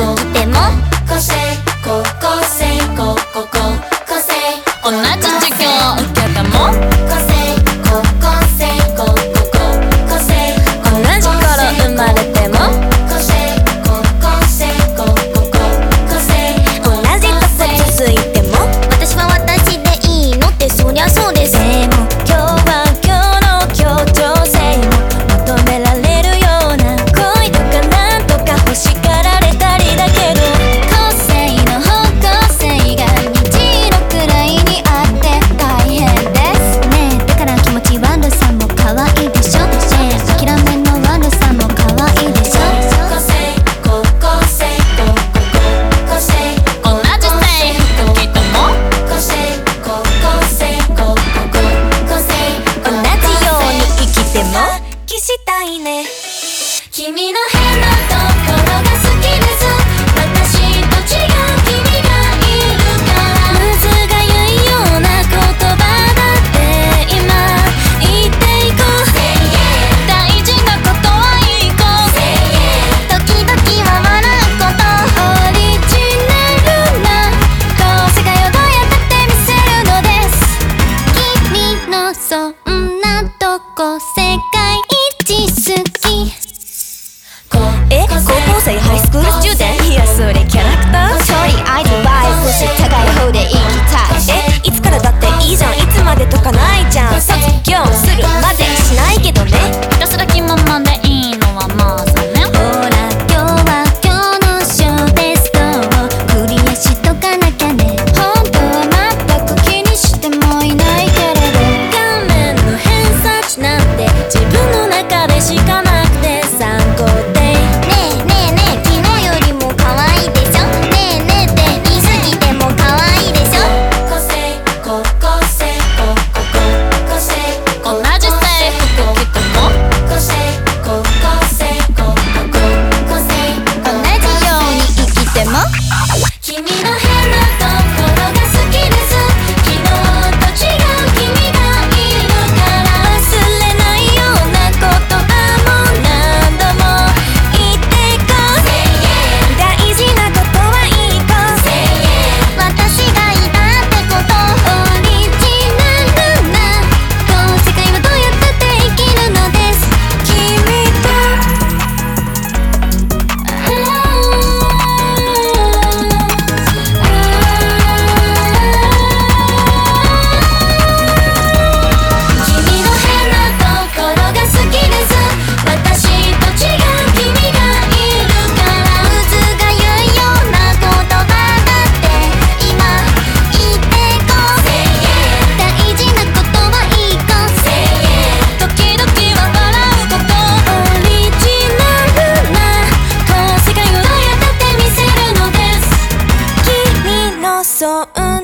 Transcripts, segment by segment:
rico. キしたいね。君の変なところが好きです。私と。違う。君がいるからむずがゆいよう。な言葉だって今言っていこう。大事なことは言いこう。時々は笑う。ことオリジナルなこう。世界をどう。やって見せるのです君のそんどこ世界一好き。え？高校生ハイスクールスチューデンいやそれキャラクター？ソリアイドバイそし高い方で行きたい。え？いつからだっていいじゃん。いつまでとかないじゃん。卒業する。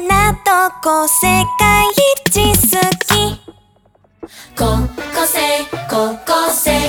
なとこ世界一好き。ここせここせ